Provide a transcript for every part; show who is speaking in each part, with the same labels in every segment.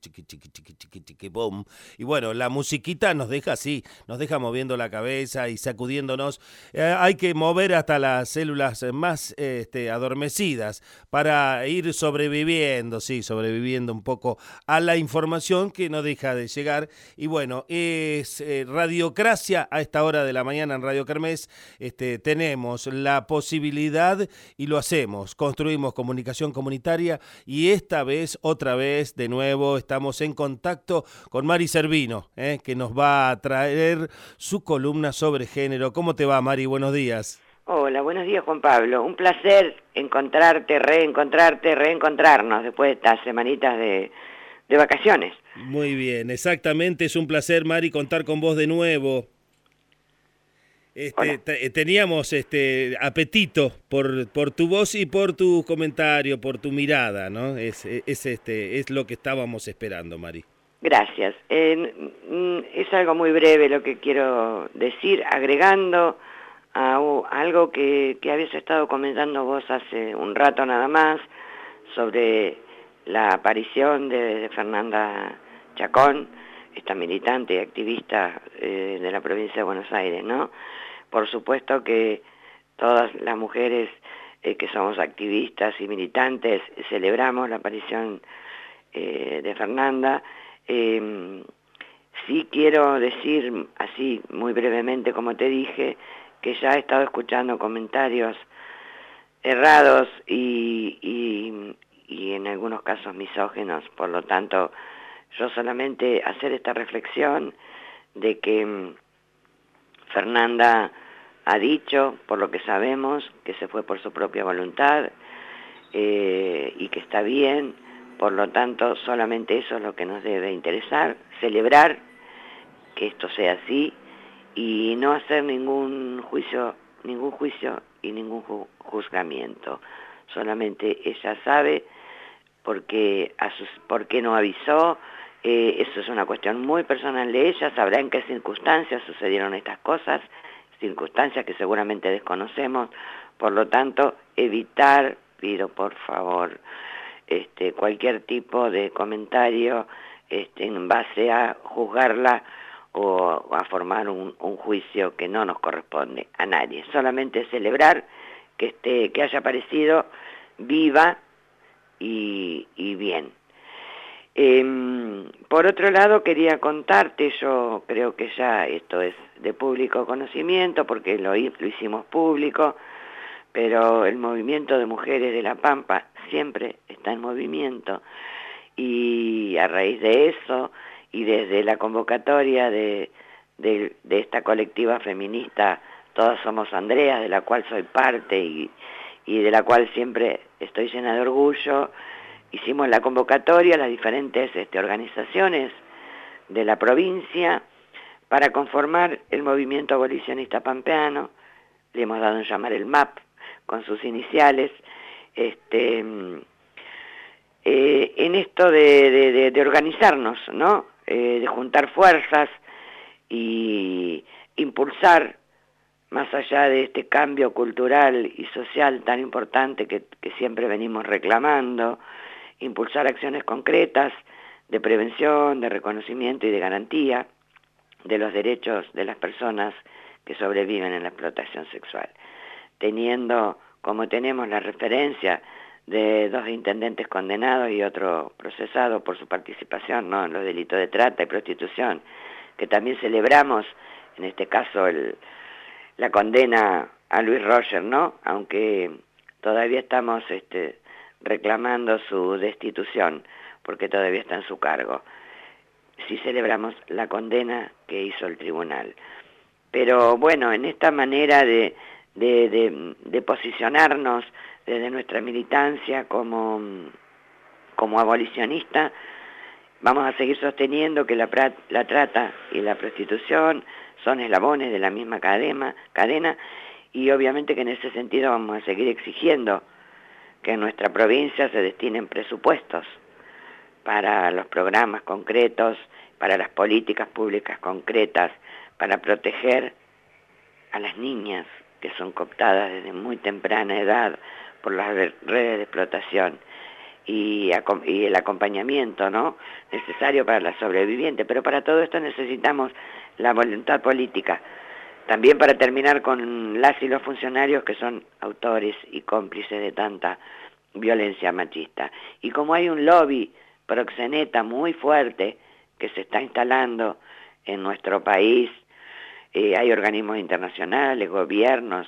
Speaker 1: ticky ticky ticky ticky boom. Y bueno, la musiquita nos deja así, nos deja moviendo la cabeza y sacudiéndonos. Eh, hay que mover hasta las células más este, adormecidas para ir sobreviviendo, sí, sobreviviendo un poco a la información que no deja de llegar. Y bueno, es eh, Radiocracia a esta hora de la mañana en Radio Kermés. Este, tenemos la posibilidad y lo hacemos. Construimos comunicación comunitaria y esta vez, otra vez, de nuevo, estamos en contacto con Mari Servino, eh, que nos va a traer su columna sobre género. ¿Cómo te va, Mari? Buenos días.
Speaker 2: Hola, buenos días Juan Pablo. Un placer encontrarte, reencontrarte, reencontrarnos después de estas semanitas de, de vacaciones.
Speaker 1: Muy bien, exactamente. Es un placer, Mari, contar con vos de nuevo. Este, teníamos este apetito por, por tu voz y por tu comentario, por tu mirada, ¿no? Es, es, este, es lo que estábamos esperando, Mari.
Speaker 2: Gracias. Mm, es algo muy breve lo que quiero decir, agregando a, algo que, que habías estado comentando vos hace un rato nada más, sobre la aparición de, Fernanda Chacón, esta militante y activista eh, de la provincia de Buenos Aires, ¿no? Por supuesto que todas las mujeres eh, que somos activistas y militantes celebramos la aparición eh, de Fernanda. Em, sí quiero decir, así muy brevemente como te dije, que ya he estado escuchando comentarios errados y, y, en algunos casos misógenos, por lo tanto yo solamente hacer esta reflexión de que em, Fernanda ha dicho, por lo que sabemos, que se fue por su propia voluntad eh, y que está bien, por lo tanto solamente eso es lo que nos debe interesar, celebrar que esto sea así y no hacer ningún juicio, ningún juicio y ningún juzgamiento. Solamente ella sabe por qué, no avisó, eh, eso es una cuestión muy personal de ella, sabrá en qué circunstancias sucedieron estas cosas, circunstancias que seguramente desconocemos, por lo tanto, evitar, pido por favor, este, cualquier tipo de comentario este, en base a juzgarla o, a formar un, juicio que no nos corresponde a nadie, solamente celebrar que, esté, que haya aparecido viva y bien. Em, por otro lado, quería contarte, yo creo que ya esto es de público conocimiento, porque lo, lo hicimos público, pero el movimiento de mujeres de La Pampa siempre está en movimiento. Y a raíz de eso y desde la convocatoria de, de, esta colectiva feminista Todas Somos Andrea, de la cual soy parte y, y de la cual siempre estoy llena de orgullo, hicimos la convocatoria a las diferentes este, organizaciones de la provincia para conformar el movimiento abolicionista pampeano, le hemos dado en llamar el MAP con sus iniciales, este, eh, en esto de, organizarnos, ¿no? Eh, de juntar fuerzas y impulsar más allá de este cambio cultural y social tan importante que siempre venimos reclamando, impulsar acciones concretas de prevención, de reconocimiento y de garantía de los derechos de las personas que sobreviven en la explotación sexual, teniendo como tenemos la referencia de dos intendentes condenados y otro procesado por su participación ¿no? en los delitos de trata y prostitución, que también celebramos, en este caso, el, la condena a Luis Roger, ¿no? aunque todavía estamos este, reclamando su destitución, porque todavía está en su cargo, si celebramos la condena que hizo el tribunal. Pero bueno, en esta manera de, de, posicionarnos desde nuestra militancia como, como abolicionista, vamos a seguir sosteniendo que la, la trata y la prostitución son eslabones de la misma cadena, cadena y obviamente que en ese sentido vamos a seguir exigiendo que en nuestra provincia se destinen presupuestos para los programas concretos, para las políticas públicas concretas, para proteger a las niñas que son cooptadas desde muy temprana edad por las redes de explotación y, el acompañamiento necesario para la sobreviviente. Pero para todo esto necesitamos la voluntad política. También para terminar con las y los funcionarios que son autores y cómplices de tanta violencia machista. Y como hay un lobby proxeneta muy fuerte que se está instalando en nuestro país, eh, hay organismos internacionales, gobiernos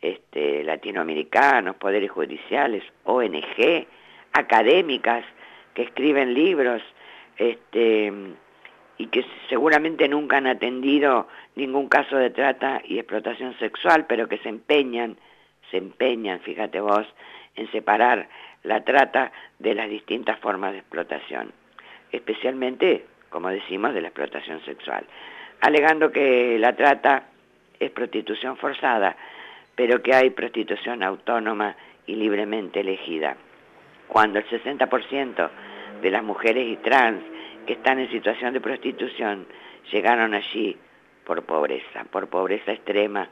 Speaker 2: este, latinoamericanos, poderes judiciales, ONG, académicas que escriben libros este, y que seguramente nunca han atendido ningún caso de trata y explotación sexual, pero que se empeñan, se empeñan, fíjate vos, en separar la trata de las distintas formas de explotación, especialmente, como decimos, de la explotación sexual, alegando que la trata es prostitución forzada, pero que hay prostitución autónoma y libremente elegida. Cuando el 60% de las mujeres y trans que están en situación de prostitución llegaron allí por pobreza, por pobreza extrema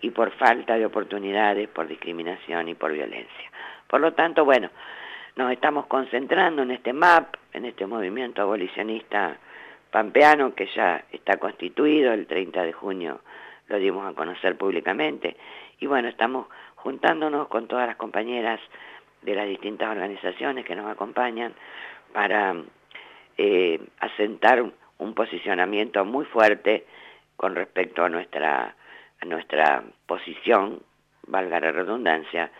Speaker 2: y por falta de oportunidades, por discriminación y por violencia. Por lo tanto, bueno, nos estamos concentrando en este MAP, en este movimiento abolicionista pampeano que ya está constituido, el 30 de junio lo dimos a conocer públicamente, y bueno, estamos juntándonos con todas las compañeras de las distintas organizaciones que nos acompañan para eh, asentar un posicionamiento muy fuerte con respecto a nuestra, a nuestra posición, valga la redundancia,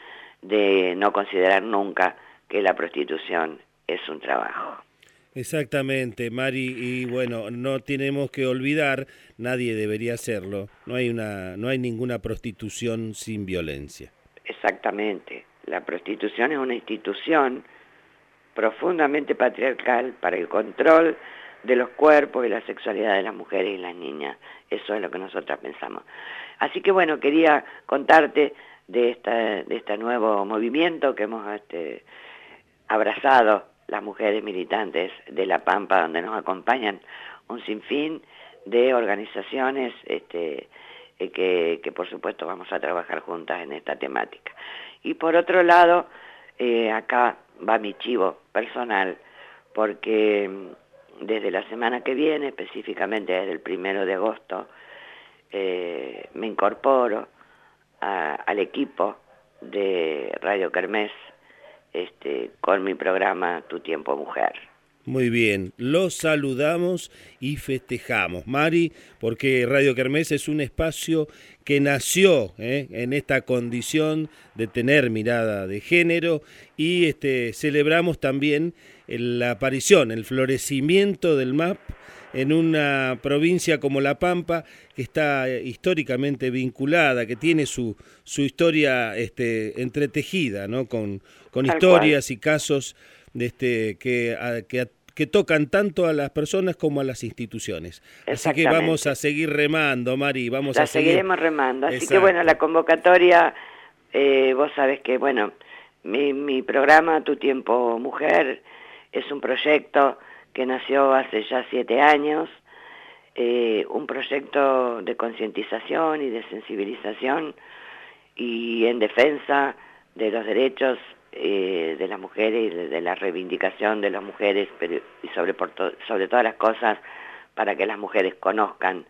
Speaker 2: de no considerar nunca que la prostitución es un trabajo.
Speaker 1: Exactamente, Mari, y bueno, no tenemos que olvidar, nadie debería hacerlo, no hay, una, no hay ninguna prostitución sin violencia.
Speaker 2: Exactamente, la prostitución es una institución profundamente patriarcal para el control de los cuerpos y la sexualidad de las mujeres y las niñas. Eso es lo que nosotras pensamos. Así que bueno, quería contarte de, esta, de este nuevo movimiento que hemos este, abrazado las mujeres militantes de La Pampa, donde nos acompañan un sinfín de organizaciones este, eh, que, por supuesto vamos a trabajar juntas en esta temática. Y por otro lado, eh, acá va mi chivo personal, porque mm, desde la semana que viene, específicamente desde el primero de agosto, eh, me incorporo al equipo de Radio Kermés este, con mi programa Tu Tiempo Mujer.
Speaker 1: Muy bien, los saludamos y festejamos, Mari, porque Radio Kermés es un espacio que nació ¿eh? en esta condición de tener mirada de género y este, celebramos también la aparición, el florecimiento del MAP en una provincia como La Pampa, que está históricamente vinculada, que tiene su, su historia este, entretejida, ¿no? con, con historias y casos de este, que, que, que, tocan tanto a las personas como a las instituciones. Así que vamos a seguir remando, Mari, vamos
Speaker 2: la
Speaker 1: a seguir...
Speaker 2: seguiremos remando. Así que bueno, la convocatoria, eh, vos sabes que, bueno, mi, mi programa Tu Tiempo Mujer es un proyecto que nació hace ya siete años, eh, un proyecto de concientización y de sensibilización y en defensa de los derechos eh, de las mujeres y de, la reivindicación de las mujeres y sobre, sobre todas las cosas para que las mujeres conozcan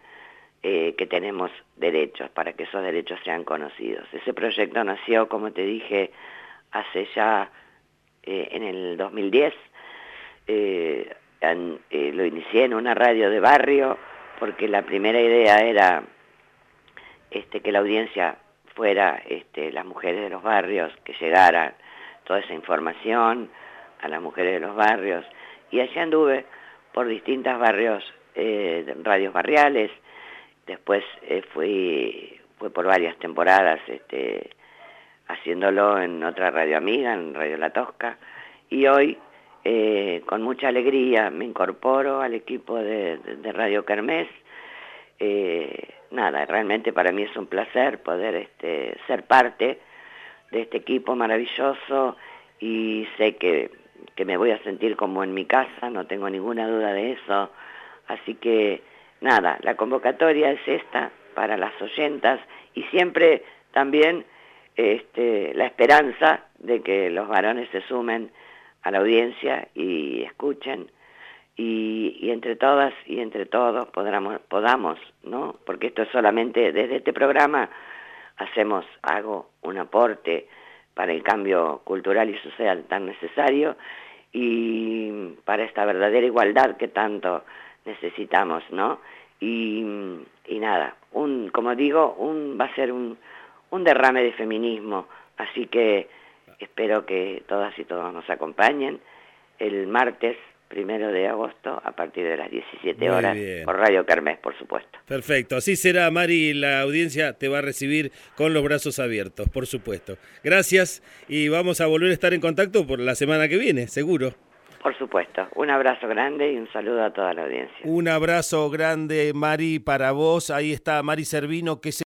Speaker 2: eh, que tenemos derechos, para que esos derechos sean conocidos. Ese proyecto nació, como te dije, hace ya en el 2010, eh, lo inicié en una radio de barrio porque la primera idea era este, que la audiencia fuera este, las mujeres de los barrios, que llegara toda esa información a las mujeres de los barrios. Y allí anduve por distintos barrios, eh, radios barriales, después eh, fui por varias temporadas este, haciéndolo en otra radio amiga, en Radio La Tosca, y hoy eh, con mucha alegría me incorporo al equipo de, Radio Kermés. Eh, nada, realmente para mí es un placer poder este, ser parte de este equipo maravilloso y sé que, que me voy a sentir como en mi casa, no tengo ninguna duda de eso. Así que nada, la convocatoria es esta para las oyentas y siempre también este, la esperanza de que los varones se sumen a la audiencia y escuchen y, entre todas y entre todos podamos, podamos, ¿no? Porque esto es solamente desde este programa hacemos, hago un aporte para el cambio cultural y social tan necesario y para esta verdadera igualdad que tanto necesitamos, ¿no? Y, y nada, un, como digo, un, va a ser un, un derrame de feminismo, así que espero que todas y todos nos acompañen el martes primero de agosto a partir de las 17 horas por Radio Kermés, por supuesto.
Speaker 1: Perfecto, así será, Mari, la audiencia te va a recibir con los brazos abiertos, por supuesto. Gracias y vamos a volver a estar en contacto por la semana que viene, seguro.
Speaker 2: Por supuesto, un abrazo grande y un saludo a toda la audiencia.
Speaker 1: Un abrazo grande, Mari, para vos. Ahí está Mari Servino, que se